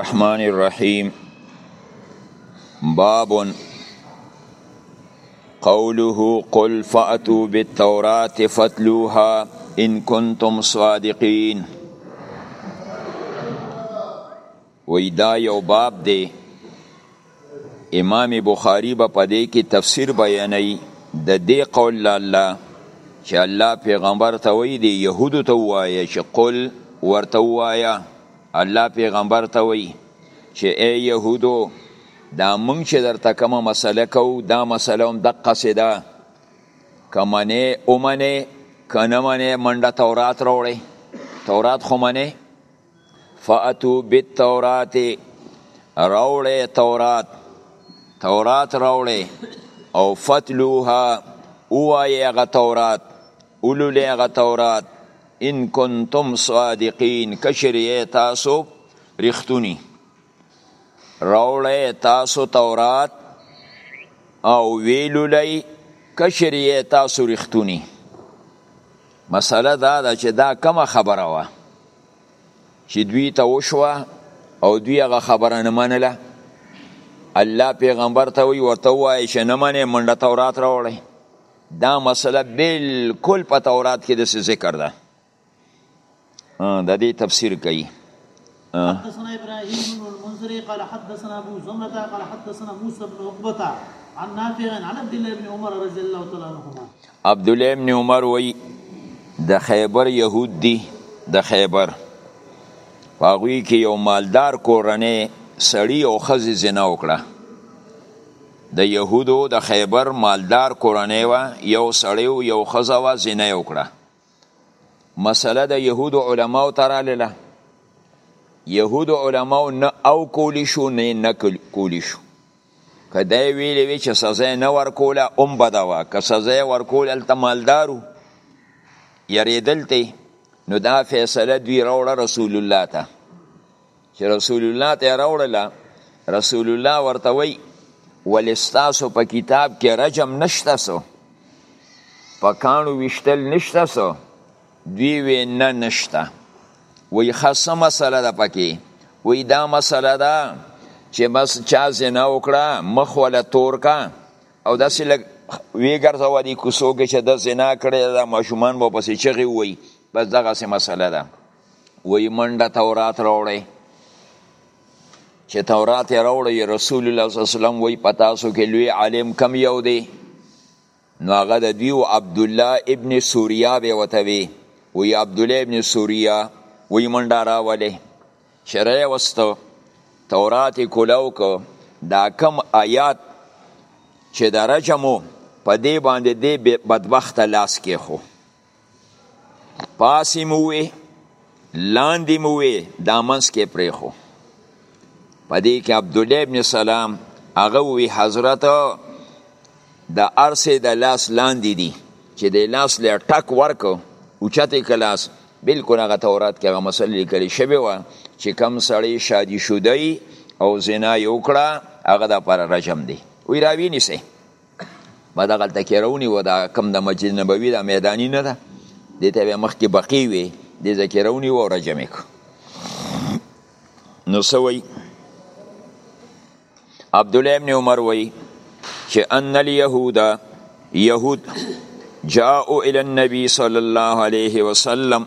الرحمن الرحيم باب قوله قل فأتوا بالتوراة فاتلوها إن كنتم صادقين ویدا یو باب دی امام بخاری به په دې کې تفسیر بیانوي د دې قول له الله چې الله پیغمبر ته وایي د یهودو ته وایي چې قل ورته وایه الله پیغمبر ته وایي چې ای یهودو دا مونږ چې درته کومه مسله کوو دا مسله هم دقسې ده که منې ومنې که نه منې منډه تورات راوړې تورات خو منې فاتو بالتورات راوړی تورات تورات راوړی او فتلوها اوای هغه تورات اولول هغه تورات ان کنتم صادقین کشریه تاسو رښتونی راوړی تاسو تورات او ویلولای کشریه تاسو رښتونی مسله دا ده چې دا کومه خبره وه چې دوی ته وشوه او دوی هغه خبره نه منله الله پیغمبر ته وی ورته وایي چې نه منې منډه تورات راوړی دا مسله بالکل په تورات کې د ذکر ده د دې تفسیر کوي حدثنا ابراهيم بن المنذر قال حدثنا ابو زمرة قال حدثنا موسى بن عقبة عن نافع عن عبد الله بن عمر رضي الله تعالى عنهما عبد الله بن عمر وی د خیبر يهود دي د خیبر پاغوی کې یو مالدار کورنۍ سړی او خزي زنا وکړه د يهودو د خیبر مالدار کورنۍ وا یو سړی او یو خزه وا زنا وکړه مسله د يهود علماء تراله يهود علماء نه او کولی شو نه نه کولی شو کدی ویلې وی چې سزا نه ورکوله اوم بدوا که سزا ورکول الته مالدارو یریدلته نو دا فیصله دوی راوړه رسول الله ته چې رسول الله ته راوړله رسول الله ورته وی ولستاسو په کتاب کې رجم نشته سو په کانو وشتل نشته سو دوی وی نه نشته وی خاصه مسله ده پکې وی دا مسله ده چې بس چا زنا وکړه مخ ولا تور کا او داسې لګ وی ګرځوا دي کوسو کې چې د زنا کړي دا ماشومان مو پسې چغي وي بس دغه سه مسله ده وی منډه تورات راوړی چې تورات یې راوړی رسول الله صلی الله علیه وسلم وی په تاسو کې لوی عالم کم یو دی نو هغه د دوی او عبدالله ابن سوریا به ورته وی وی عبدالله ابن سوریا وی منډه راولې چې رای وستو تورات یې کولاو که دا کم آیات چې د رجمو په دې باندې دې بدبخته لاس کې خو پاسی مو وی لاندی مو وی دا منس کې پریخو پدې کې عبد الله ابن سلام هغه وی حضرت د ارسه د لاس لاندې دي چې د لاس له ټک ورکو او چته کلاس بالکل هغه تورات کې هغه مسله لیکل شوی و چې کم سړی شادي شودی او زنا یو کړه هغه د پر رجم دی وی راوی نیسه ما دا غلطه کې راونی و دا کم د مسجد نبوي دا میدانی نه ده دې ته به مخکې بقی وي دې ځکه راونی و رجمه کو نو سوي عبد الله ابن عمر وای چې ان اليهود يهود جاءوا الى النبي صلى الله عليه وسلم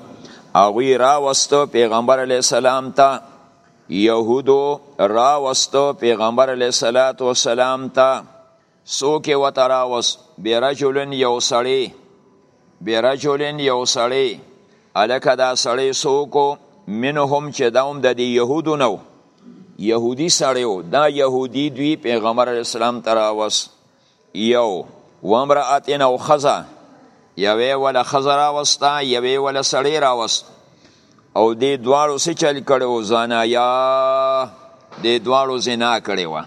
او را وستو پیغمبر علی السلام ته یهودو راوستو پیغمبر علیه الصلاة والسلام ته څوک یې ورته راوست برجل یو سړی برجل یو سړی هلکه دا سړی څوک و منهم چې دا هم د دې یهودو نه و یهودي سړی و دا یهودي دوی پیغمبر علیه السلام ته راوست یو و امرأتن او خزا یوې ولا خزا راوستا یوې ولا سړی راوست او دې دواړو څه چل کړو زنا یا دې دواړو زنا کړې و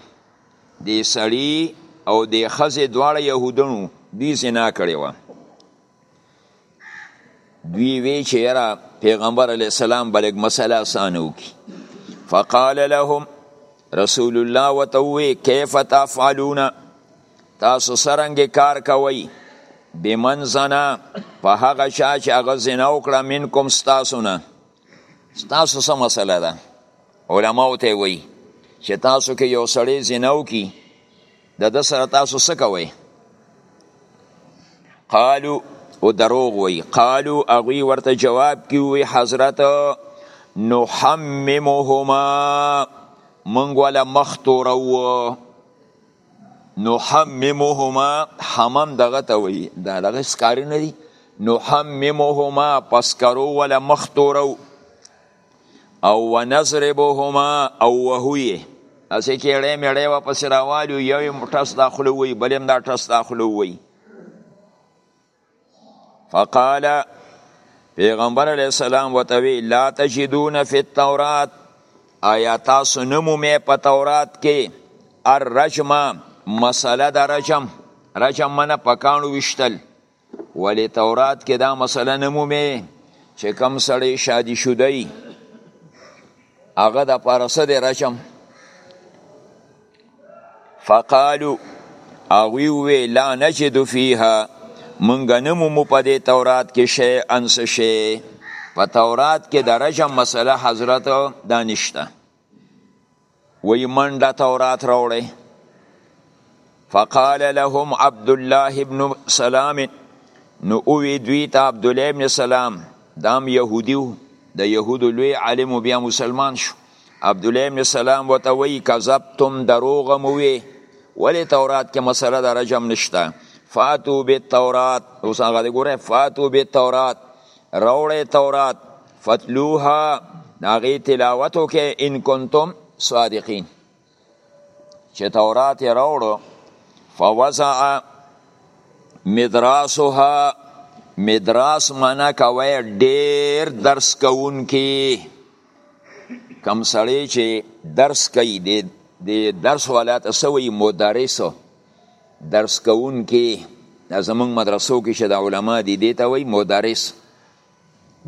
دې سړی او دې خزې دواړه يهودانو دې زنا کړې و دوی وی چې یرا پیغمبر علی السلام بلګ مسله اسانو کی فقال لهم رسول الله وتوی کیف تفعلون تاسو سرنګ کار کوي بمن زنا په هغه چا چې هغه زنا وکړه منکم ستاسو نه ستاسو څه مسله ده علماو ته وی چې تاسو کې یو سړی زیناو کی د د سره تاسو څه کوئ قالو او دروغ وی قالو اغوی ورته جواب کیوی حضرت نحممهما منګ ولا مختورو نحممهما حمم دغه ته وایي دا دغه سکاره نه دي نحممهما په سکرو وله مخ تورو او ونضربهما او وهو یې هسې کېړی مېړی ورپسې راوالو یو یې ټس دا خوله ووایي بل یې هم دا ټس دا خوله ووایي فقال پیغمبر علیه السلام وتوی لا تجدون فی التورات آیا تاسو نمومه په تورات کې الرجم مسله د رجم رجم منه پکانو وشتل ولی تورات کې دا مسله نمومه چې کم سړی شادي شودی هغه د پارسه د رجم فقالو هغوی وی لا نجد فیها مونږ نه مومو په دې تورات کې شی انس شی په تورات کې د رجم مسله حضرت دا نشته وی منډه تورات راوړی فقال لهم عبد الله ابن سلام نو اوی دوی ته عبد الله ابن سلام دام يهوديو د يهودو لوی عالم بیا مسلمان شو عبد الله ابن سلام وته وی کذبتم دروغ مو وی ولی تورات کې مسله د رجم نشته فاتو به تورات اوس هغه دی ګوره فاتو به تورات راوړی تورات فتلوها هغه تلاوت وکې ان کنتم صادقین چې تورات یې راوړو فوزع مدراسها مدراس معنا کوي ډیر درس کوونکی کم سړی چې درس کوي د درس ولات سوی مدرس درس کوونکی دا زمونږ مدرسو کې چې د علما دي دی ته وایي مدرس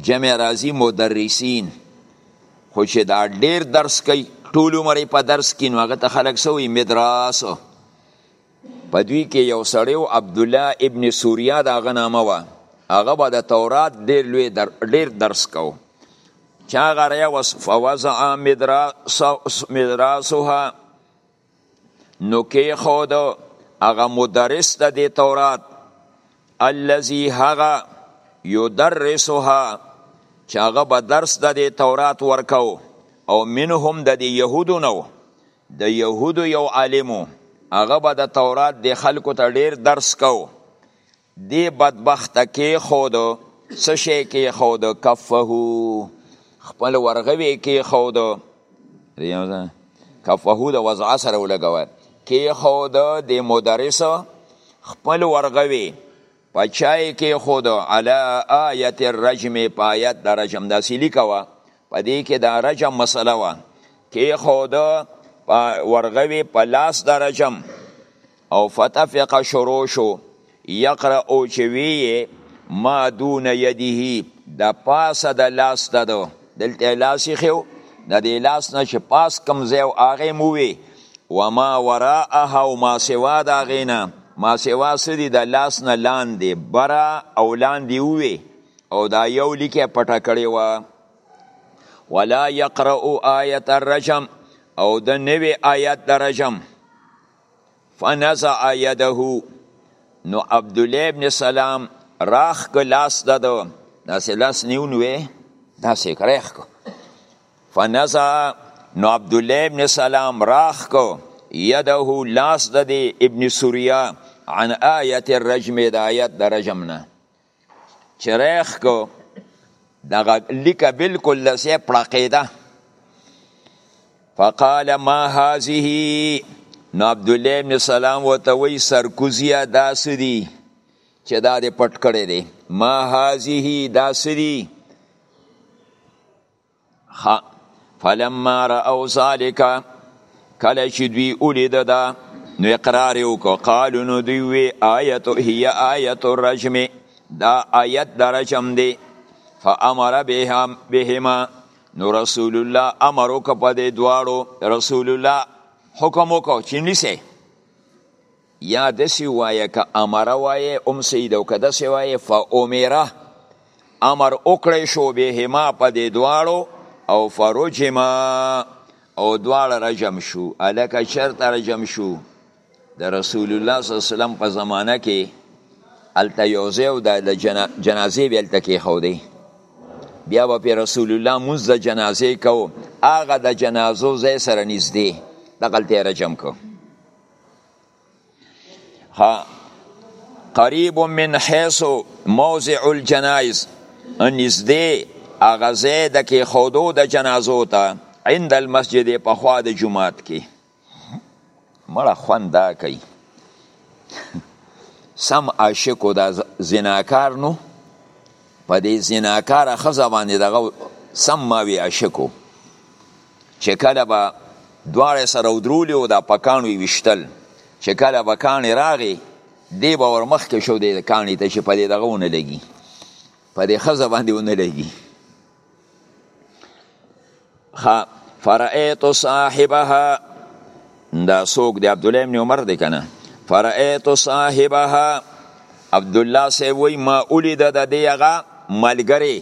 جمع راځي مدرسین خو چې دا ډیر درس کوي ټول عمر په درس کې نو هغه ته خلک سوی مدراس په دوی کې یو سړی او عبد الله ابن سوریا دا غنامه و هغه به د تورات ډیر لوی در ډیر درس کو چا غره وس فوزع مدراسها نو کې خود هغه مدرس د دې تورات الذي هغه يدرسها چې هغه به درس د دې تورات ورکاو او منهم د دې يهودو نو د يهودو یو عالمو هغه به د تورات د خلکو ته ډیر درس کو دې بدبخت کېښود، څه شی کېښود؟ کفه، خپل ورغوی کېښود، کفه د وضع سره ولګوه، کېښود دې مدرس خپل ورغوی، په چا یې کېښود؟ علی آیت الرجم، په آیت د رجم، داسې لیکه وه، په دې کې د رجم مسله وه، کېښود ورغوی په لاس د رجم. او فتفق شروع شو یقرأ او چې ویې ما دون یده د پاسه د لاس د ده دلته لاس یې خیو د دې لاس نه چې پاس کم ځای او هغه مو وي وما وراءها او ما سوا د هغې نه ما سوا څه دي د لاس نه لاندې برا او لاندې ووي او دا یو لیکه پټه کړې وه ولا یقرأ آیت الرجم او د نوې آیت د رجم فنزع يده نو عبد الله ابن سلام راخ ک لاس د داسې لاس نیون وې داسې کریخ کو فنزع نو عبد الله ابن سلام راخ کو یده لاس د ابن سوریا عن آیت الرجم د آیت د رجم نه چې ریخ کو دغه لیکه بالکل لسه پړقیده فقال ما هذه نو عبد الله ابن سلام وته وی سرکوزیا داسدی چې دا دې پټ کړی دی ما هذه داسدی ها فلما راو ذالک کله چې دوی ولید دا نو اقرار یې وکړ قالو نو دوی وی آیت هي آیت الرجم دا آیت د رجم دی فامر بهم بهما نو رسول الله امر وکړ په دې دواړو رسول الله حکم وکړ چې نیسه یا دسی وایه که امره وایه هم صحیح ده او که دسی وایه فامره امر وکړی شو بهما په دې دواړو او فرجما او دواړه رجم شو الکه چرته رجم شو د رسول الله صلی الله علیه وسلم په زمانه کې الته یوځه او د جنازې به الته کې خو دی بیا به په رسول الله موږ د جنازې کو هغه د جنازو ځای سره نږدې دغلته رجم کو ها قریب من حیث موضع الجنائز نږدې هغه ځای د کېښودو د جنازو ته عند المسجد په خوا د جومات کې مړه خوند دا کوي سم عاشقو دا زناکار نو په دې زناکاره ښځه باندې دغه سم ماوي عاشقو چې کله به دواړه سره ودرولې او دا په کاڼو یې ویشتل چې کله به کاڼې راغې دی به ورمخکې شو دی د کاڼې ته چې په دې دغه ونه لګي په دې ښځه باندې ونه لګي فرأیت صاحبها دا سوک دی عبدالله ابن عمر دی کنه فرأیت صاحبها عبدالله سی وی ما اولی دا دا دیغا ملگری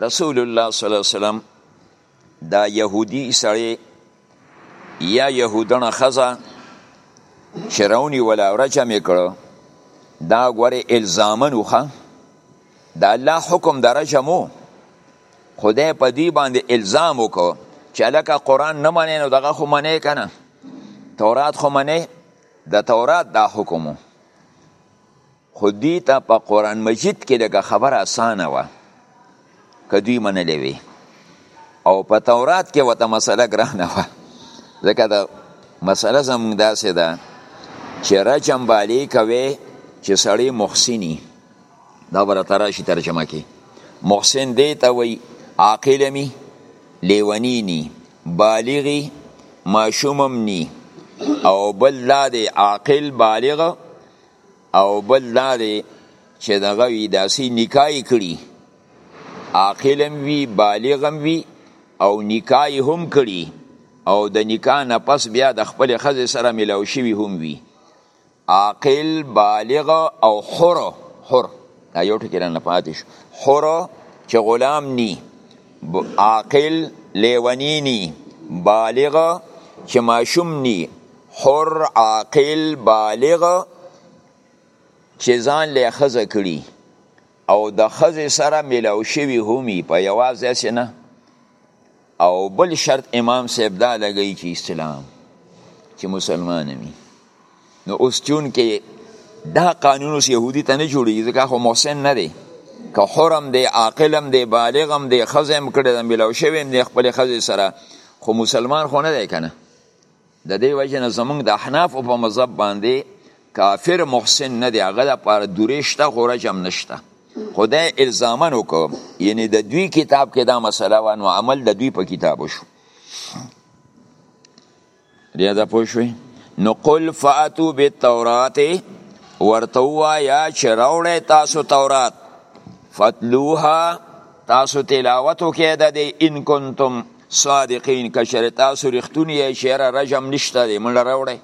رسول الله صلی الله علیه وسلم دا يهودي سړی یا يهودنه خزه شرعونی ولا رجم کړو دا غوري الزامن وخه دا الله حکم درجمو خدای په دې باندې الزام وکړو چې لکه قران نه منې نو دغه خو منې کنه تورات خو منې د تورات دا حکمو خو دوی ته په قرآن مجید کې لږه خبره اسانه وه که دوی منلې وي او په تورات کې ورته مسله ګرانه وه ځکه د مسله زموږ داسې ده چې رجم بالې کوي چې سړی محسني دا به راته راشي ترجمه کې محسن دی ته وایي عاقل مي لیونی ني بالغي ماشومم ني او بل دا دی عاقل بالغ او بل دا دی چې دغه وی داسې نکاح یې کړي عاقل هم وي بالغ هم وي او نکاح یې هم کړي او د نکاح نه پس بیا د خپل ښځې سره ملاو شوي هم وي عاقل بالغ او حر حر دا یو ټکی نه پاتې شو حر چې غلام نی عاقل لیونی نی بالغ چې ماشوم نی حر عاقل بالغ چې ځان له خزه کړي او د خزه سره ملاو شوی همي په یواز داسې نه او بل شرط امام صاحب دا لګی چې اسلام چې مسلمان وي نو اوس چون کې دا قانون اوس يهودي ته نه جوړیږي ځکه خو محسن نه دی که حرم دی عاقلم دی بالغم دی خزم کړی د ملاو شوی دی خپل خزه سره خو مسلمان خو نه دی کنه د دې وجه نه زمونږ د احنافو په مذهب باندې کافر محسن نه دی هغه لپاره دورې شته خو رجم نشته خدای الزامن وکړ یعنی د دوی کتاب کې دا مسله و نو عمل د دوی په کتاب شو بیا دا پوه شوي نو قل فاتو بالتورات ورته ووایه چې راوړی تاسو تورات فتلوها تاسو تلاوت وکړئ د دې ان کنتم صادقین که چېرې تاسو رښتوني یې چې یاره رجم نشته دی مونږ راوړی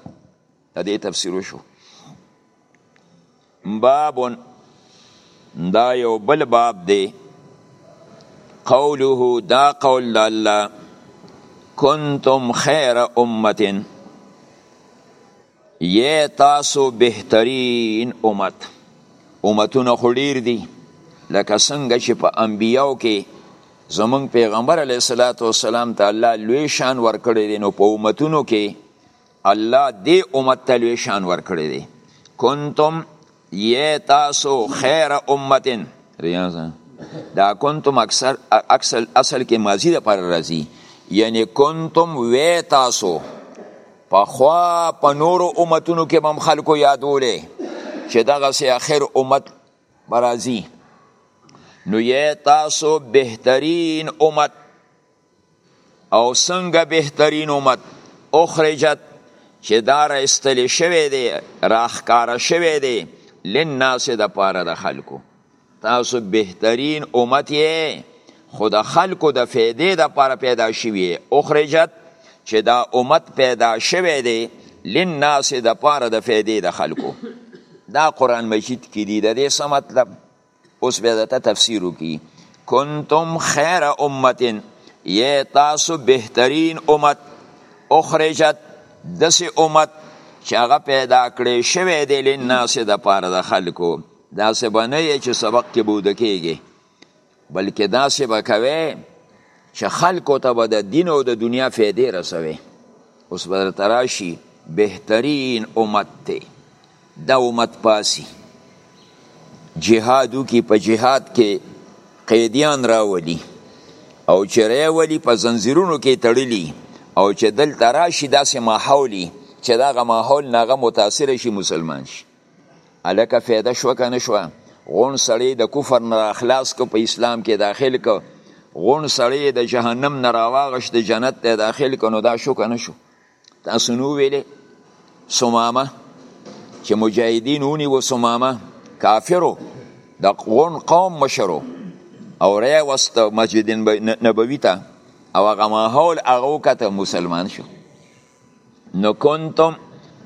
د دې تفسیر وشو باب دا یو بل باب دی قوله دا قول الله کنتم خیر امتن یی تاسو بهترین امت امتونه خو ډیر دي لکه څنګه چې په انبیاو کې زمونږ پیغمبر علیه الصلاۃ والسلام ته الله لوی شان ورکړی دی نو په امتونو کې الله دې امت ته لوی شان ورکړی دی کنتم یه تاسو خیر امتن ریاضه دا کنتم اکثر اکثر اصل کې ماضی د پر راځي یعنی کنتم و تاسو په خوا په نورو امتونو کې هم خلکو یادولې چې دغه سي اخر امت برازي نو یې تاسو بهترین امت او څنګه بهترین امت اخرجت چې دا را استلی شوی دی راخکاره شوی دی لناس د پاره د خلکو تاسو بهترین امت یې خو د خلکو د فیدې د پاره پیدا شوی اخرجت چې دا امت پیدا شوی دی لناس د پاره د فیدې د خلکو دا قران مجید کې دی د دې څه مطلب اوس به درته تفسیر وکي کنتم خیر امه یې تاسو بهترین امت اخرجت دسې امت چې هغه پیدا کړی شوی دی لناسې دپاره د خلکو داسې به نه یې چې سبق کې بوده کېږي بلکې داسې به کوې چې خلکو ته به د دین او د دنیا فایدې رسوي اوس به درته راشي بهترین امت دی دا امت پاسی جهادو کی په جهاد کې قیدیان راولی او چې راولی په زنجیرونو کې تړلی او چې دلته راشي داسې ماحولي چې دغه ماحول ناغه متاثر شي مسلمان شي الکه فایده شو که نه شوه غون سړی د کفر نه اخلاص کو په اسلام کې داخل کو غون سړی د جهنم نه راواغش د جنت ته داخل کو نو دا شو که نه شو تاسو نو ویلې سمامه چې مجاهدین ونی و سمامه کافرو د غون قوم مشرو او ریا وست مسجد نبوی ته او هغه ماحول هغه کته مسلمان شو نو کنتم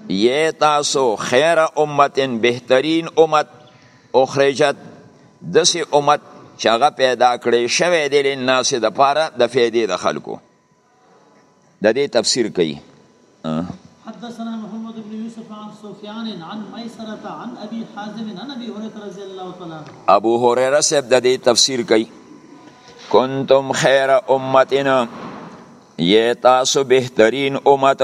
یې تاسو خیر امتن بهترین امت اخرجت دسی امت چې هغه پیدا کړی شوی دی لناس د پاره د فیدې د خلکو د دې تفسیر کوي حدثنا محمد بن يوسف عن سفيان عن ميسرة عن ابي حازم عن ابي هريره رضي الله تعالى ابو هريره سب د دې تفسیر کوي کنتم خیر امتنا یه تاسو بهترین امت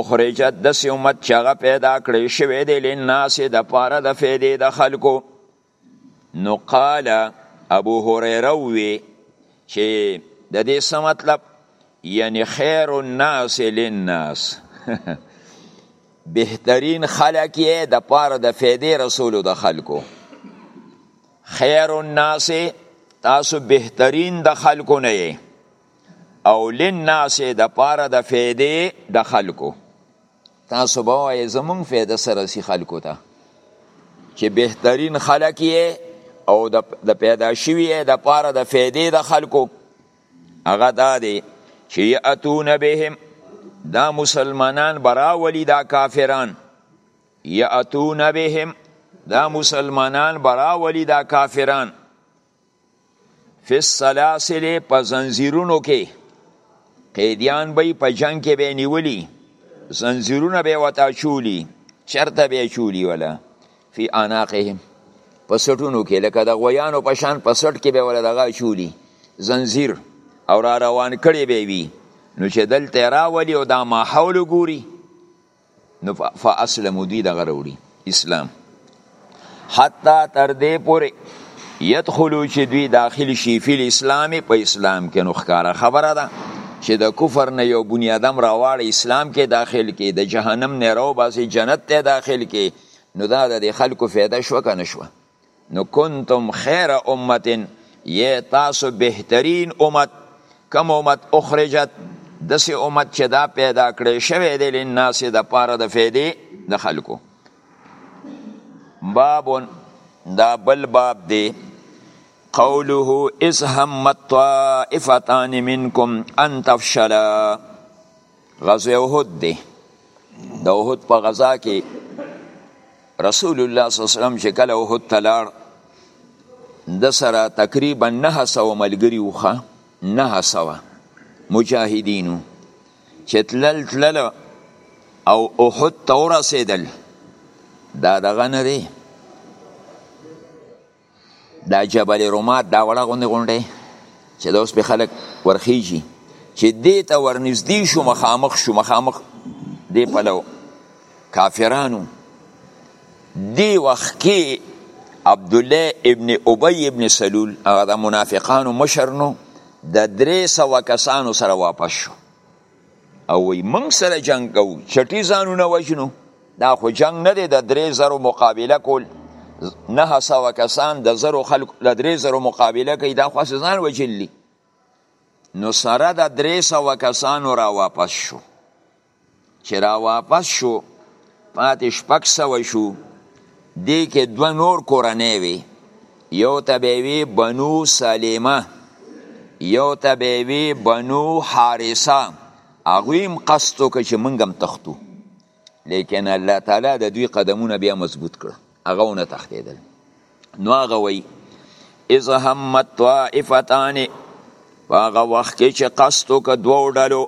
اخرجت دسی امت چغه پیدا کړی شوی دی لناس د پاره د فیدې د خلکو نو قال ابو هريره وی چې د دې څه مطلب یعنی خیر الناس للناس بهترین خلق یې د پاره د فیدې رسولو د خلکو خیر الناس تاسو بهترین د خلکو نه یې او للناس د پاره د فیدې د خلکو تاسو به وایې زمونږ فایده سره رسي خلکو ته چې بهترین خلک یې او د پیدا شوي یې دپاره د فایدې د خلکو هغه دا دی چې یأتون بهم دا مسلمانان براولی دا کافران یأتون بهم دا مسلمانان براولی دا کافران فی السلاسل په زنجیرونو کې قیدیان به په جنگ کې به نیولی زنجیرونه به وتا چولی چرته به چولی ولا فی اناقهم په سټونو کې لکه د غویانو په شان په سټ کې به ولا دغه چولی زنجیر او را روان کړي به وی نو چې دلته راولي او دا ماحول ګوري نو فاسلمو دوی دغه وروړي اسلام حتی تر دې پورې يدخلوا چې دوی داخل شي فی الاسلام په اسلام کې نو ښکاره خبره ده چې د کفر نه یو بنی آدم راواړي اسلام کې داخل کې د جهنم نه راو باسي جنت ته داخل کې نو دا د خلکو فایده شو کنه شو نو کنتم خیر امت یې تاسو بهترین امت کم امت اخرجت دسې امت چې دا پیدا کړی شوی دی لناس د پاره د فیدې د خلکو باب دا بل باب دی قوله اذ همت طائفتان منکم ان تفشلا غزوه احد دی د احد په غزا کې رسول الله صلی الله علیه وسلم چې کله احد ته لاړ د سره تقریبا 900 ملګري وخه 900 مجاهدینو چې تلل تلل او احد ته ورسېدل دا دغه نه دی دا جبل رومات دا وړه غوندې غونډی چې دا اوس پې خلک ورخیږي چې دې ته ورنږدې شو مخامخ شو مخامخ دې پلو کافرانو دې وخت کې عبدالله ابن ابی ابن سلول هغه د منافقانو مشر نو د درې سوه کسانو سره واپس شو او وی موږ سره جنگ کو چټی ځانونه وجنو دا خو جنگ نه دی د درې زرو مقابله کول نه سوه کسان د زرو خلکو د درې زرو مقابله کوي دا خو ځان وجلی نو سره د درې سوه کسانو را واپس شو چې را واپس شو پاتې شپږ سوه شو دې کې دوه نور کورنۍ وي یو ته به وي بنو سلیمه یو ته به وي بنو حارثه هغوی هم قصد وکړه چې موږ هم تښتو لیکن الله تعالی د دوی قدمونه بیا مضبوط کړه هغه ونه تښتېدل نو هغه وی اذ همت طائفتان هغه وخت کې چې قصد وک دوه ډلو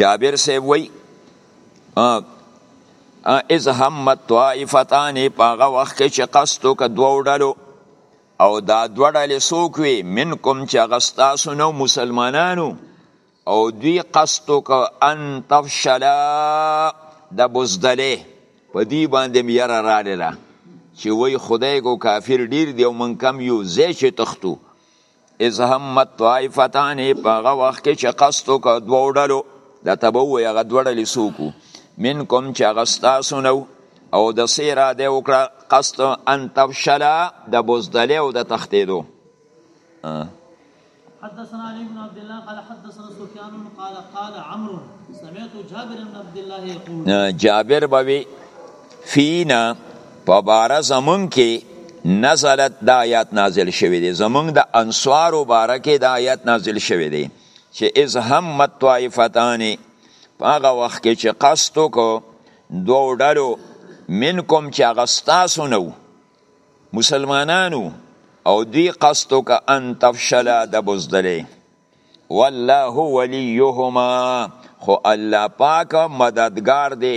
جابر سی وی اذ همت طائفتان هغه وخت کې چې قصد وک دوه ډلو او دا دوه ډلې څوک وي منکم چې هغه ستاسو نو مسلمانانو او دوی قصد وکړ ان تفشل د بزدلې په دې باندې یره رالیله چې وای خدای کو کافر ډیر دی او من کم یو زی چې تختو از همت طائفتان په هغه وخت کې چې قصد وکړ دوه ډلو د تبوی هغه دوه ډلې سوکو من کوم چې هغه ستاسو نو او د سې را دی وکړه قصد ان تفشل د بزدلې او د تختېدو حدثنا علي بن عبد الله قال حدثنا سفيان قال قال عمرو سمعت جابر بن عبد الله يقول جابر بوي فينا په بار زمون کې نزلت د آیات نازل شوه دي زمون د انصار مبارکه د آیات نازل شوه دي چې از هم متوایفتان هغه وخت کې چې قصد وکړو دوه ډلو منکم چې هغه ستاسو نه مسلمانانو او دوی قصد وکړه ان تفشل د بزدلې والله ولیهما خو الله پاک مددگار دی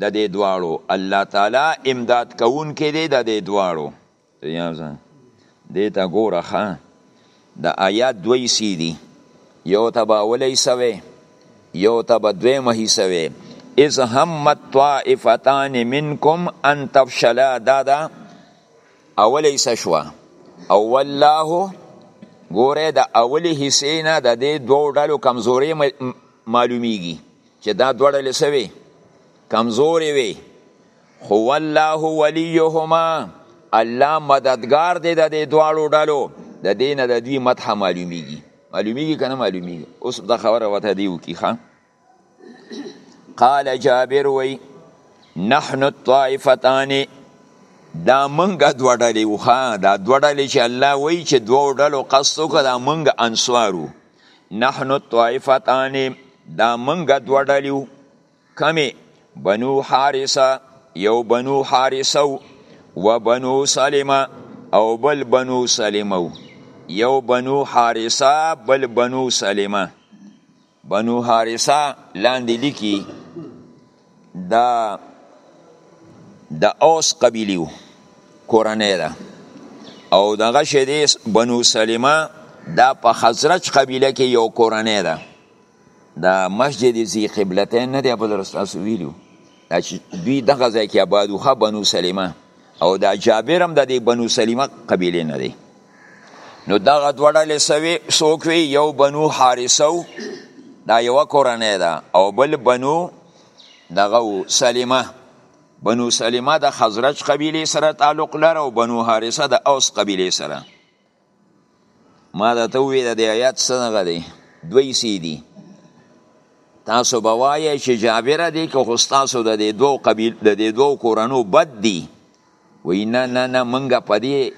د دې دواړو الله تعالی امداد کوونکی دی د دې دواړو دې ته ګوره ښه د آیات دوه حصې دي یو ته به اوله حصه وي یو ته به دویمه حصه وي اذ همت طائفتان منکم ان تفشلا دا دا اوله حصه شوه او والله ګوره د اولی حصې نه د دې دوو ډلو کمزوري معلومیږي چې دا دوه ډلې سوي کمزوري وي هو الله ولیهما الله مددگار دی د دې دواړو ډلو د دینه د دوی مدح معلومیږي معلومیږي کنه معلومیږي اوس د خبره وته دیو کی خان قال جابر وی نحن الطائفتان دا منګه دوه ډلې وخا دا دوه ډلې چې الله وی چې دوه ډلو قصد وکړه دا منګه انصارو نحن الطائفتان دا منګه دوه ډلې کمی بنو حارثه یو بنو حارثه و بنو سلمه او بل بنو سلمه یو بنو حارثه بل بنو سلمه بنو حارثه لاندې لیکي دا د اوس قبیلیو کورنۍ ده او دغه شې بنو سلمه دا په خزرج قبیله کې یو کورنۍ ده دا مسجد زی قبلتین نه دی بدر تاسو ویلو دا چې دوی دغه ځای کې آبادو ښه بنو سلیمه او دا جابر هم د دې بنو سلیمه قبیله نه دی نو دغه دوه ډلې سوې څوک وي یو بنو حارثه دا یوه کورنۍ ده او بل بنو دغه سلیمه بنو سلیمه د خزرج قبیله سره تعلق لره او بنو حارثه د اوس قبیله سره ما دا ته وی د آیات څنګه دی دوی سی دی تاسو بوایه چې جابر دی که خو تاسو د دې دوو قبیل د دې دوو کورنو بد دی وی نه نه نه منګه پدې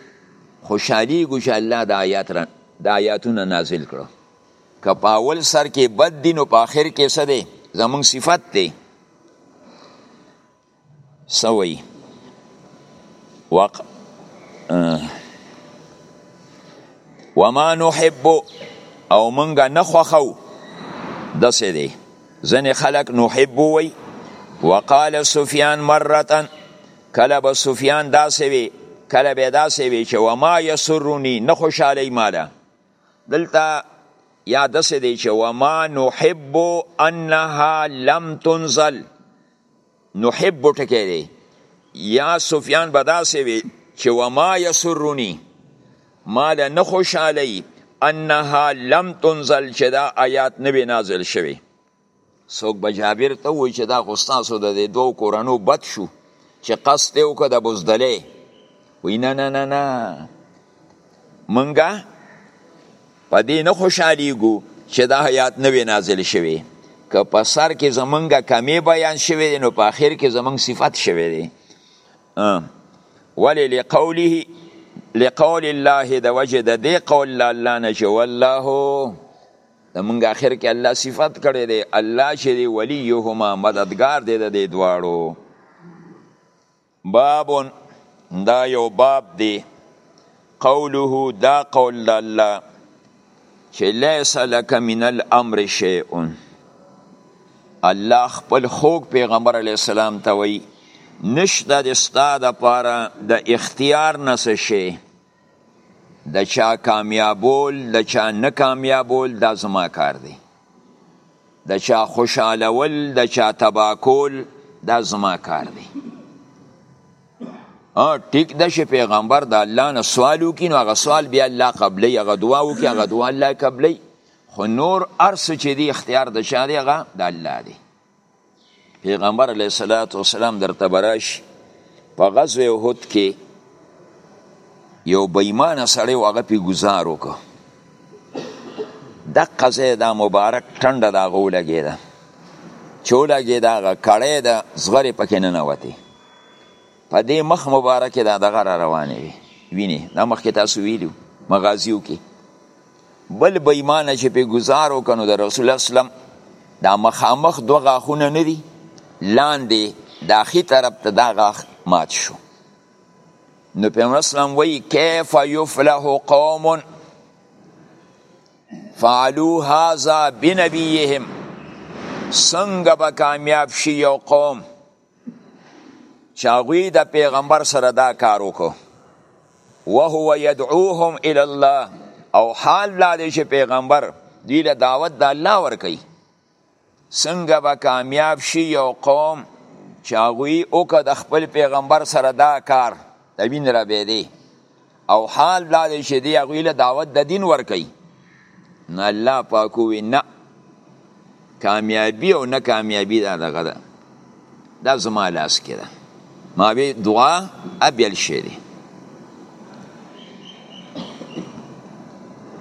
خوشحالی ګو چې الله د آیات را د آیاتونه نازل کړو که په اول سر کې بد دین او په آخر کې څه دی زمونږ صفت دی سوی وق وما نحب او منګه نه خوخو د سه دی ځنه خلق نحب وی وقال سفیان مره کله به سفیان داسې وي کله به داسې وي چې وما یسرونی نه خوشاله ماله دلته یا داسې دی چې وما نحب انها لم تنزل نحب ټکی دی یا سفیان به داسې وي چې وما یسرونی ما له نه خوشحالي انها لم تنزل چې دا آیات نه وي نازل شوی څوک به جابر ته وایي چې دا خو ستاسو د دې دوو کورنو بد شو چې قصد یې وکړه د بزدلې وایي نه نه نه نه مونږ په دې نه خوشحالیږو چې دا آیات نوې نازل شوی که په سر کې زمونږ کمی بیان شوی دی نو په آخر کې زمونږ صفت شوی دی ولی لقوله لقول الله د وجه د دې قول الله نه چې والله د مونږ آخر کې الله صفت کړی دی الله چې دی ولیهما مددگار دی د دې دواړو باب دا یو باب دی قوله دا قول د الله چې لیس لک من الامر شیء الله خپل خوږ پیغمبر علی السلام ته وی نشته د ستا د پاره د اختیار نه څه شی د چا کامیابول د چا نه کامیابول دا زما کار دی د چا خوشحالول د چا تباکول دا زما کار دی ا ټیک د شي پیغمبر د الله نه سوال وکي نو هغه سوال بیا الله قبلې هغه دعا وکي هغه دعا الله قبلې خو نور ارس چې دی اختیار د شاده هغه د الله دی پیغمبر علیه الصلاۃ والسلام درته براش په غزوه احد کې یو بېمانه سړی و هغه پې ګزار وکړو دقه ځای دا مبارک ټنډه د هغه ولګېده چې ولګېده هغه کړی د زغرې پکې ننوتې په دې مخ مبارک دا دغه را روانې وي ویني دا مخکې تاسو ویلو مغازیو کې بل به ایمان چې په گزار وکنو د رسول الله اسلام دا مخامخ دو غاخونه نه دي لاندې د اخی طرف ته دا غاخ مات شو نو پیغمبر اسلام وی کیف یفلح قوم فعلوا هذا بنبیهم څنګه به کامیاب شي یو قوم چې هغوی د پیغمبر سره دا کار وکړو وهو یدعوهم الی الله او حال دا دی چې پیغمبر دوی له دعوت د الله ورکوي څنګه به کامیاب شي یو قوم چې هغوی وکړه د خپل پیغمبر سره دا کار د وین ربې دی او حال دا دی چې دی هغوی له دعوت د دین ورکوي نو الله پاک ووی نه کامیابی او نه کامیابی دا دغه ده دا زما لاس کې ده ما وی دعا ابیل شي دی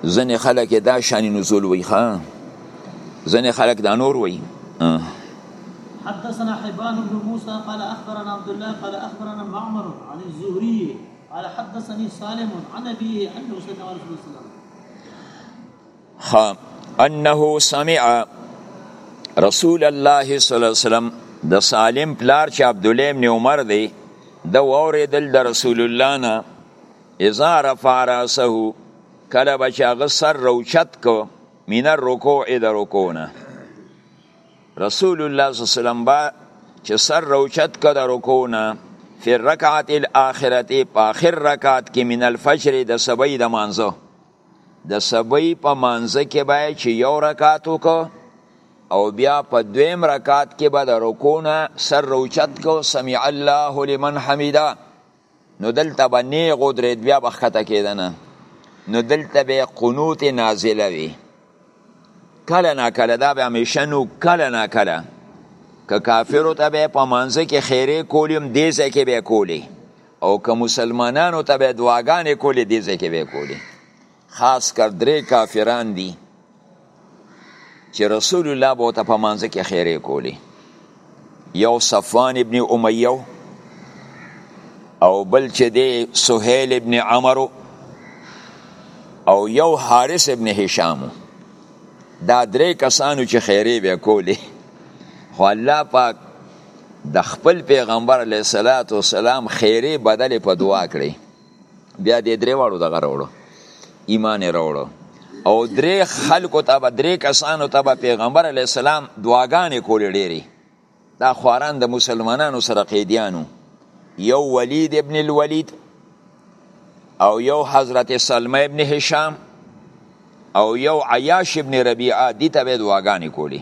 ځنې خلک یې دا شان نزول وایي ښه ځنې خلک دا نور وایي حدثنا حبان بن موسى قال اخبرنا عبد الله قال اخبرنا معمر عن الزهري قال حدثني سالم عن ابيه انه سمع رسول الله خا انه سمع رسول الله صلی الله علیه وسلم د سالم پلار چې عبد الله بن عمر دی د اوریدل د رسول الله نه اذا رفع راسه کله به چې هغه سر روچت کو من الرکوع د رکوع نه رسول الله صلی الله علیه وسلم با چې سر روچت کو د رکوع نه فی الرکعت الاخرته په اخر رکعت کې من الفجر د سبې د مانځو د سبې په مانځ کې باید چې یو رکعت وکړو او بیا په دویم رکعت کې به د رکوع نه سر روچت کو سمع الله لمن حمیده نو دلته به نیغ ودرید بیا به ښکته کېده نه نو دلته به قنوت نازله وي کله نا کله دا به همیشه نو کله نا کله که کافرو ته به په مانځ کې خیره کولیم دې ځای کې به کولی او که مسلمانانو ته به دعاګانې کولې دې ځای کې به کولی خاص کر درې کافران دي چې رسول الله به ته په مانځ کې خیره کولی یو صفوان ابن امیه او بل چې دی سهیل ابن عمرو او یو حارث ابن هشام دا درې کسانو چې خیره به کولی خو الله پاک د خپل پیغمبر علیه السلام خیره بدل په دعا کړی بیا دې درې واړو دغه راوړو ایمان راوړو او درې خلکو ته به درې کسانو ته به پیغمبر علی السلام دعاګانې کولې ډېری دا خواران د مسلمانانو سره قیدیانو یو ولید ابن الولید او یو حضرت سلمه ابن هشام او یو عیاش ابن ربیعه دي ته به دعاګانې کولې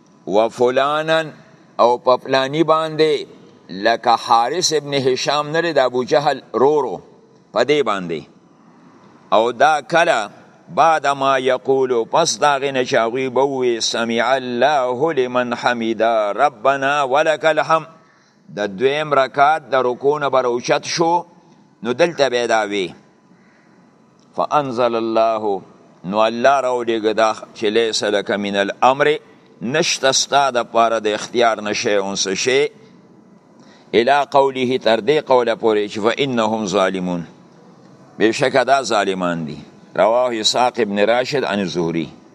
وفلانا او په فلانی باندې لکه حارث ابن هشام نه د ابو جهل رورو په دې باندې او دا کله بعد ما یقولو پس دا غنه چې هغوی به ووی سمع الله لمن حمیدا ربنا ولک الحمد د دویم رکعت د رکوع نه بر اوچت شو نو دلته به دا وی فانزل الله نو الله راو لګ دا چې لیس لک من الامر نشته ستا د پاره د اختیار نشه اونس شي الى قوله تر دې قوله پورې چې فانهم ظالمون بشکه دا ظالمان دي رواه اسحاق ابن راشد عن زهري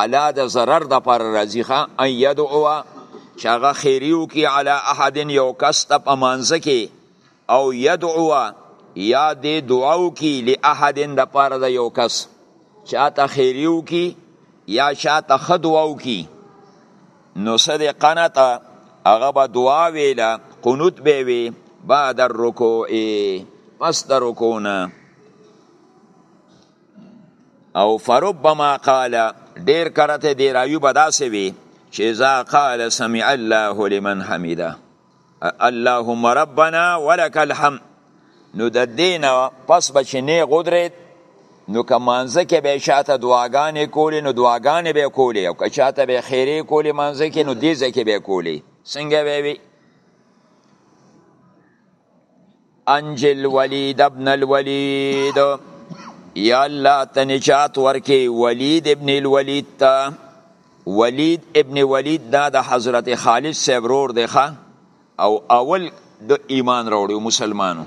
علا د ضرر د پر راځي ښه ان یدعو چې هغه خیری وکړي علا احد یو کس ته په مانځ کې او یدعو یا دې دعا وکړي لاحد د پر د یو کس چاته خیری وکړي یا چاته ښه دعا وکړي نو صد قنت هغه به دعا ویله قنوت به وي بعد الرکوع پس د رکوع نه او فربما قال ډیر کرته دی راوی بداسه وی چې اذا قال سمع الله لمن حمده اللهم ربنا ولك الحمد نو د دین پس بچ نه غدرید نو که مانځه کې به شاته دعاګانې کولې نو دعاګانې به کولې او که چاته به خیرې کولې مانځه کې نو دې ځکه به کولې څنګه به وي انج الولید ابن الولید یا الله ته نجات ورکې ولید ابن الولید ته ولید ابن ولید دا د حضرت خالد صاحب رور دی او اول د ایمان راوړي مسلمانو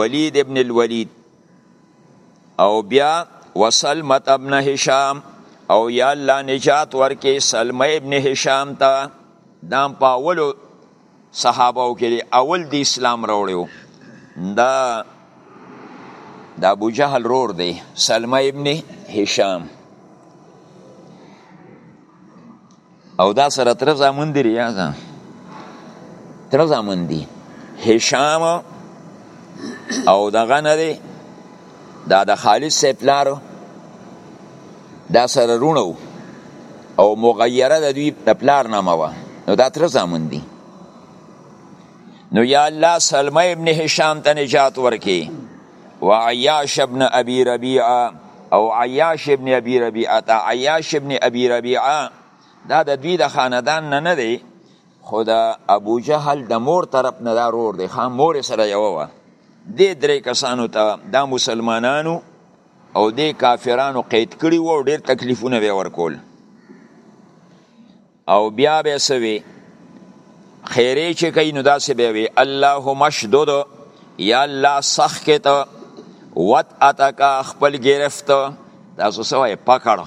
ولید ابن الولید او بیا وسلمت ابن هشام او یا الله نجات ورکې سلمه ابن هشام ته دام په اولو صحابه او کې اول د اسلام راوړیو دا د ابو جهل رور دی سلمہ ابن هشام او دا سره تر زامن دی یا تر زامن دی هشام او دغه نه دی دا د خالد صاحب پلار دا سره رونه او مغیره د دوی د پلار نامه وه نو دا تر زامن دي نو یا الله سلمه ابن هشام ته نجات ورکي و عیاش ابن ابي ربيعه او عیاش ابن ابي ربيعه ته عیاش ابن ابي ربيعه دا د دوی د خاندان نه نه دی خو د ابو جهل د مور طرف نه دا رور دی خان مور سره یو و دې درې کسانو ته دا مسلمانانو او دې کافرانو قید کړي وو ډېر تکلیفونه به ورکول او بیا به سوي خیره چې کوي نو داسې به وي اللهم اشدد یا الله سخ کې ته وت اتکا خپل گرفت تاسو سوای پکړه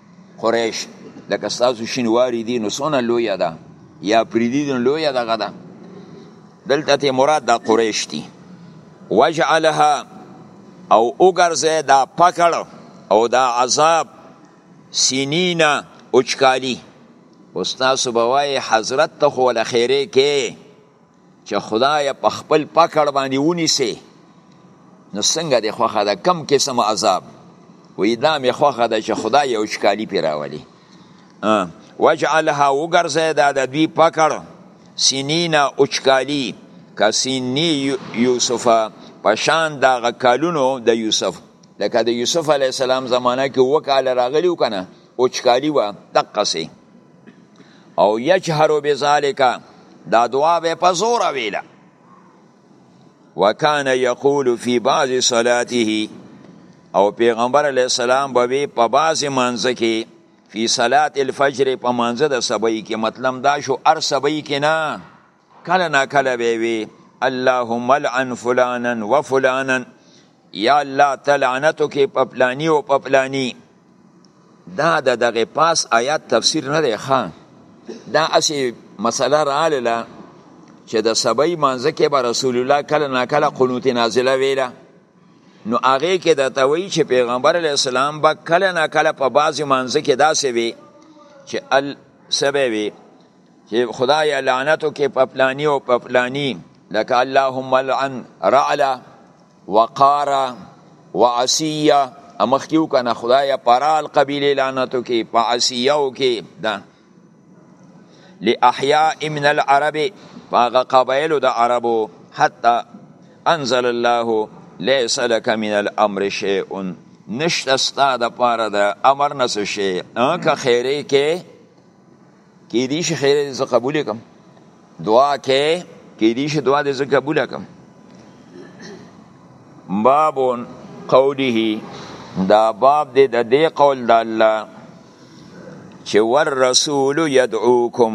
قریش لکه ستاسو شینواری دی نو څونه لویه ده یا پریدي دی نو لویه دغه ده دلته ته مراد د قریش دی وجعلها او وګرځه دا پکړ او دا عذاب سینینا اوچکالی استاسو بوای حضرت ته خو لخیره کې چې خدای په خپل پکړ باندې ونیسي نو څنګه د خوخه د کم قسم عذاب وې دا مې خوخه د چې خدای یو شکالی پیراولي وجعلها وګرځي دا د دوی پکړ سینینا اوچکالی کسینی یوسف پشان دا غکالونو د یوسف لکه د یوسف علی السلام زمانہ کې وکاله راغلی وکنه اوچکالی و دقه سي او یجهر بذالک دا دعا به په زور ویله وکانه یقول فی بعض صلاته او پیغمبر علی السلام به په بعض منځ کې فی صلات الفجر په منځ د سبعی کې مطلب دا شو ار سبعی کې نه کله نا کله به وی اللهم لعن فلانا وفلانا یا الله تلعنتو کې په پلانی او په پلانی دا د دغه پاس آیات تفسیر نه دی ښه دا اسی مسله رااله چې د سبای مانځه کې به رسول الله کله نا کله قنوت نازله ویله نو هغه کې د توي چې پیغمبر علی السلام به کله نا کله په بعضی مانځه کې داسې وی چې ال سبوي چې خدای لعنت وکړي په پلاني او په پلاني لکه اللهم لعن رعلا وقارا وعصیه امخکیو کنه خدای پرال قبیله لعنت وکړي په عصیه وکړي دا لاحیاء من العرب فاغ قبایل د عربو حتی انزل الله ليس لك من الامر شيء نشته ستا د پاره د امر نس شي که خیره کې کې دي شي خیر دې قبول کم دعا کې کې دي شي دعا دې قبول کم بابون قوله دا باب دې د دې قول د الله چې ور رسول يدعوکم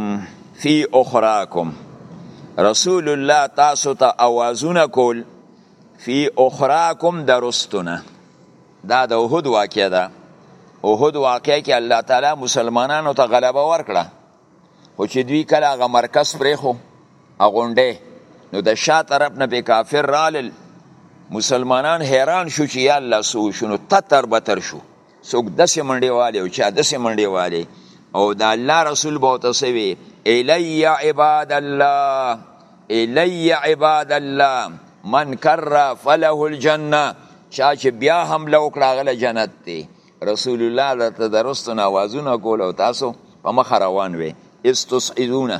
فی اخراکم رسول الله تاسو ته تا اوازونه کول فی اخراکم درستونه دا د احد واقعه ده احد واقعه کې الله تعالی مسلمانانو ته غلبه ورکړه خو چې دوی کله هغه مرکز پرې خو اغونډه نو د شا طرف نه به کافر رالل مسلمانان حیران شو چې یا الله سو شنو تتر بتر شو څوک دسې منډې والي او چا دسې منډې والي او د الله رسول به تسوي الی عباد الله الی عباد الله من کر فله الجنه چا چې بیا حمله وکړه هغه له جنت دی رسول الله د تدرستو نه اوازونه کول او تاسو په مخ روان وي استصعدونه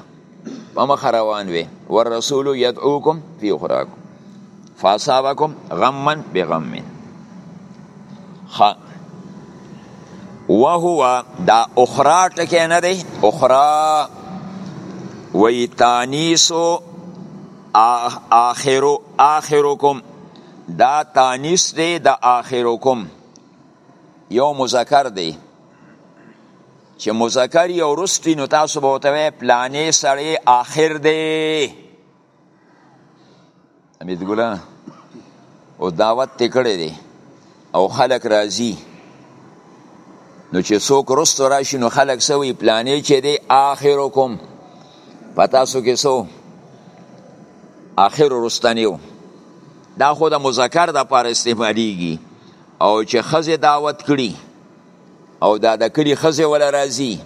په مخ روان وي والرسول يدعوكم في اخراكم فاصابکم غما بغم خ وهو دا اخرى ټکی نه دی اخرى وی تانیسو آخرو آخرکم دا تانیس دی د آخرکم یو مذکر دی چې مذکر یو رستی نو تاسو به وتوی پلانې سړی آخر دی امید ګلان او دعوت ته کړی دی او خلک راځي نو چې څوک رستو راشي نو خلک سوي پلانې چې دی آخرکم په تاسو کې سو آخر رستنیو دا خو د مذکر د پاره استعمالیږي او چې خزه دعوت کړي او دا د کلی خزه ولا راځي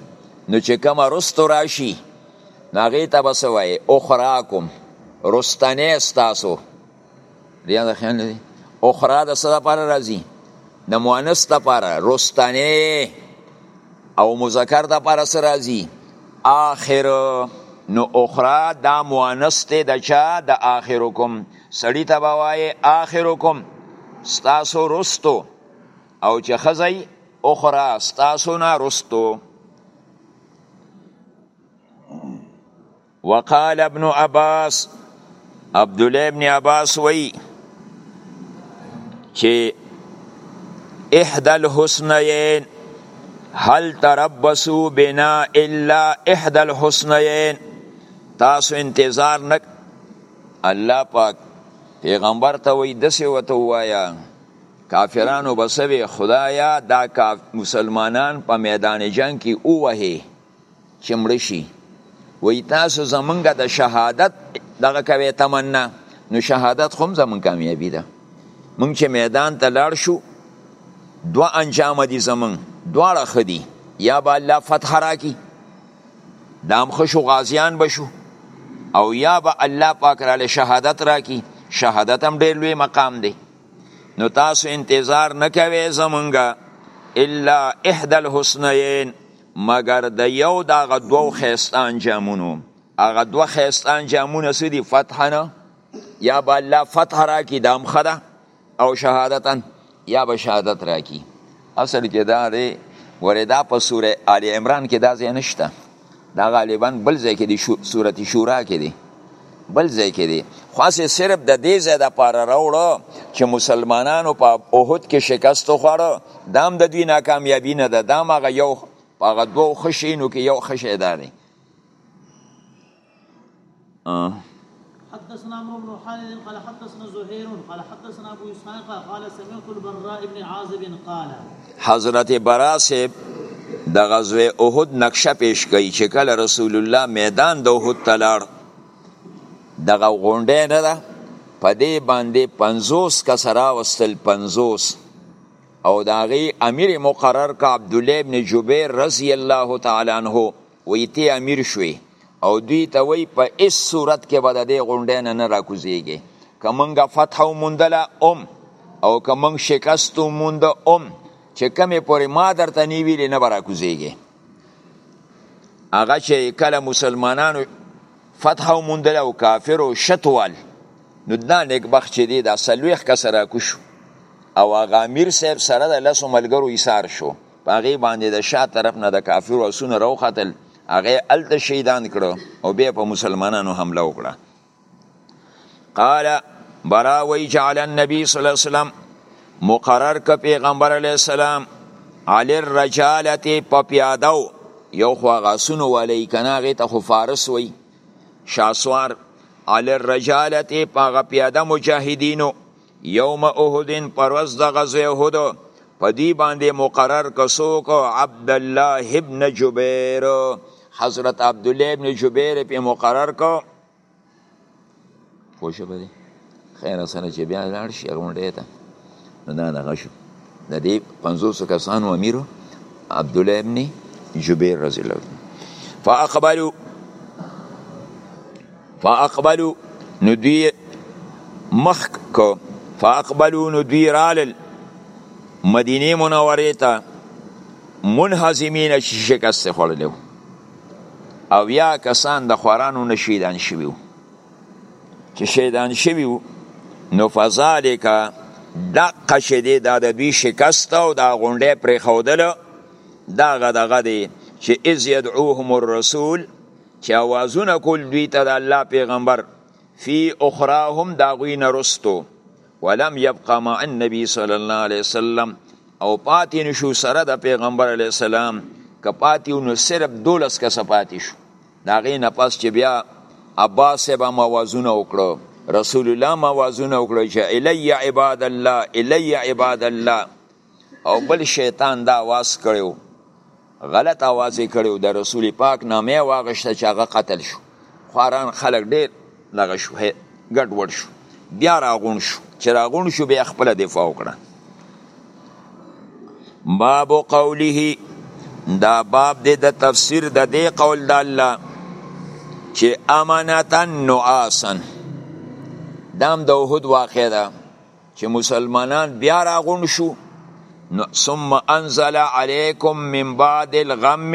نو چې کومه رستو راشي نو هغې ته به څه وایې اخراکم رستنی ستاسو بیا د خیال دی اخرا د څه لپاره راځي د مؤنث لپاره رستنی او مذکر لپاره څه راځي آخر نو اخرا دا مؤنث ته د چا د آخرکم سړی ته به وایې آخرکم ستاسو رستو او چې ښځی اخرا ستاسو نه رستو وقال ابن عباس عبد الله ابن عباس وی چې احدى الحسنيين هل تربصوا بنا الا احدى الحسنيين تاسو انتظار نک الله پاک پیغمبر ته وی دسه وته وایا کافرانو بسوی خدایا دا کاف مسلمانان په میدان جنگ کې اوه چې مړه شي وای تاسو زمونږ د شهادت دغه کوي تمنا نو شهادت خو زمونږ کامیابی ده مونږ چې میدان ته لاړ شو دوا انجام دي زمونږ دواړه خدي یا به الله فتح راکي دام خشو غازیان بشو او یا به الله پاک را له شهادت راکي شهادت هم ډېر لوی مقام دی نو تاسو انتظار نه کوي زمونږ الا احد الحسنین مګر د یو د هغه دوو ښایسته انجامونو هغه دوه ښایسته انجامونه څه دي فتحا نه یا به الله فتح راکړي دا هم ښه ده او شهادتا یا به شهادت راکړي اصل کې دا دی ورې دا په سوره آل عمران کې دا ځای نشته دا غالبا بل ځای کې دی سورة شورا کې دی بل ځای کې دی خو هسې صرف د دې ځای دپاره راوړه چې مسلمانانو په احد کې شکست وخوړه دا هم د دوی ناکامیابي نه ده دا هم هغه یو په هغه دوو ښه شیانو کې یو ښه شی دا دی حدثنا عمرو بن خالد قال حدثنا زهير قال حدثنا ابو اسحاق قال سمعت البراء بن عازب قال حضرت برا صاحب د غزوه احد نقشه پیش کړي چې کله رسول الله میدان د احد ته لاړ دغه غونډه نه ده په دې باندې 50 کس راوستل 50 او داغي امیر مقرر کا عبد الله ابن جبیر رضی الله تعالی عنہ وی ته امیر شوی او دوی ته وی په اس صورت کې به د دې غونډې نه نه راکوزیږي که مونږه فتح وموندله ام او که مونږ شکست وموند ام چې کمې پورې ما درته نه ویلې نه به راکوزیږي هغه چې کله مسلمانانو فتح وموندله او کافرو شتوال نو دا نیکبخت چې دی دا څلوېښت کسه راکوشو او هغه امیر صاحب سره د لسو ملګرو ایثار شو په هغې باندې د شا طرف نه د کافرو اسونه راوختل هغه هلته شهیدان کړو او بیا په مسلمانانو حمله وکړه قال برا وی جعل النبي صلی الله علیه وسلم مقرر ک پیغمبر علی السلام علی الرجاله په پیادو یو خو غاسونو ولی کنه غی ته خو فارس وی شاسوار علی الرجاله په غ پیاده مجاهدینو یوم احد پر ورځ د غزوه احد په دی باندې مقرر کسوک عبد الله ابن جبیر حضرت عبد الله ابن جبیر په مقرر کو خوشبه دي خیر سره چې بیا لاړ شي غونډه ته نه نه غشو د دې پنځوسو کسانو امیر عبدالله ابن جبیر رضی الله فاقبلوا فاقبلوا نو دوی مخ کو فاقبلوا نو دوی رالل مدینه منوره ته منهزمین شکست خوړلو او یا کسان د خورانو نشیدان شویو چې شهیدان شوي وو نو فذالک دقه چې دی دا د دوی شکست او دا غونډې پرې ښودله دغه دغه دی چې اذ یدعوهم الرسول چې اوازونه کول دوی ته د الله پیغمبر فی اخراهم دا غوی نرستو ولم یبقى مع النبي صلی الله علیه وسلم او پاتې نشو سره د پیغمبر علیه السلام که پاتې نو صرف دولس کسه پاتې شو د هغې نه پس چې بیا عباس صاحب هم اوازونه وکړو رسول الله هم اوازونه وکړو چې الی عباد الله الی عباد الله او بل شیطان دا واس کړو غلط आवाज کړو د رسول پاک نامه واغشته چې هغه قتل شو خوران خلک ډیر دغه شو ګډ وډ شو بیا راغون شو چې راغون شو بیا خپل دفاع وکړه باب قوله دا باب دې د تفسیر د دې قول د الله چې امانتن نعاسن دام د وحود واقع ده چې مسلمانان بیا راغون شو ثم انزل علیکم من بعد الغم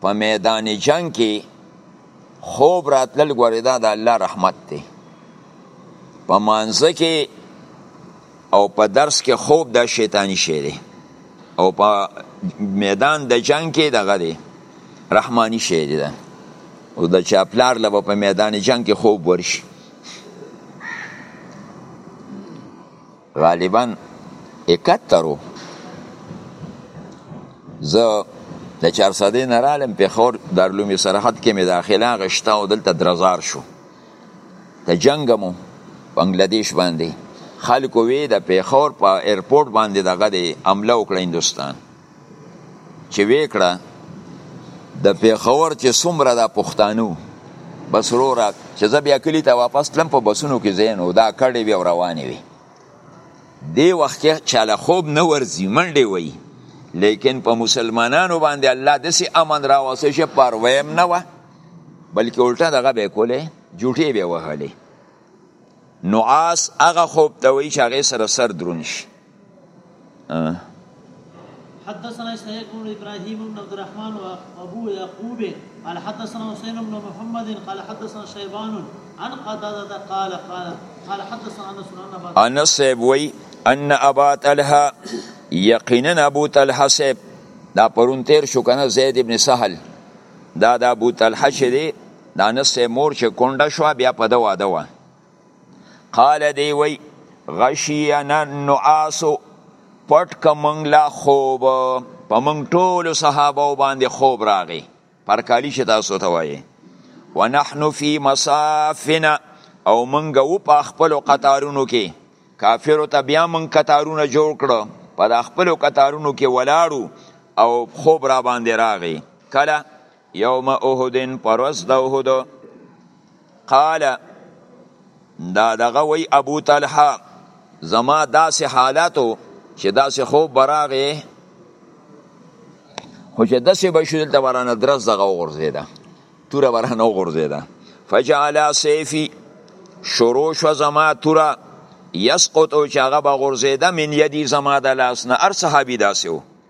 په میدان جنگ کې خوب راتلل ګورې دا د الله رحمت دی په مانځه کې او په درس کې خوب دا شیطانی شی دی او په میدان د جنگ کې دغه دی رحمانی شی دی ده او د چا پلار لبه په میدان جنگ کې خوب ورشي غالبا اکترو زه د چارسدې نه رالم پېښور دارالعلومي سرحد کې مې داخله غشته او دلته درزار شو د جنګ مو بنګلادیش باندې خلکو وی د پېښور په ایرپورټ باندې دغه دی حمله وکړه هندوستان چې وکړه د پیښور چې څومره د پښتانو بس وروره چې زه بیا کلي ته واپس تلم په بسونو کې ځای نو دا کډې وې او روانې وې دې وخت کې چاله خوب نه ورځي منډې وایي لیکن په مسلمانانو باندې الله داسې امن راوستی چې پروه هم نه وه بلکې الټه دغه به یې کولې جوټې به یې وهلې نعاس هغه خوب ته وایي چې هغې سره سر درون شي حدثنا اسحاق بن ابراهيم بن عبد الرحمن وابو يعقوب قال حدثنا حسين بن محمد قال حدثنا شيبان عن قتادة قال قال قال حدثنا انس بن انس وي ان ابا طلحه یقینا ابو طلحه صاحب دا پرون تیر شو کنه زید ابن سهل دا د ابو طلحه چې دی د انس مور چې کونډه شو بیا په دا واده و قال دی وی غشینا النعاس پټ کمنګ لا خوب په منګ ټول صحابه باندې خوب راغی پر کالی چې تاسو ته وایي ونحن فی مصافنا او منګ و په خپل قطارونو کې کافر ته بیا منګ قطارونه جوړ کړو په خپل قطارونو کې ولاړو او خوب را باندې راغی کله یوم احد پر ورځ د احد قال دا دغه وی ابو طلحه زما داسې حالاتو چې داسې خوب براغې خو چې داسې به شو دلته ورانه درس دغه وغورځېده توره ورانه وغورځېده فجعل سیفي شروع شو زما توره یسقط او چې هغه به غورځېده من یدي زما د لاس نه هر صحابي داسې و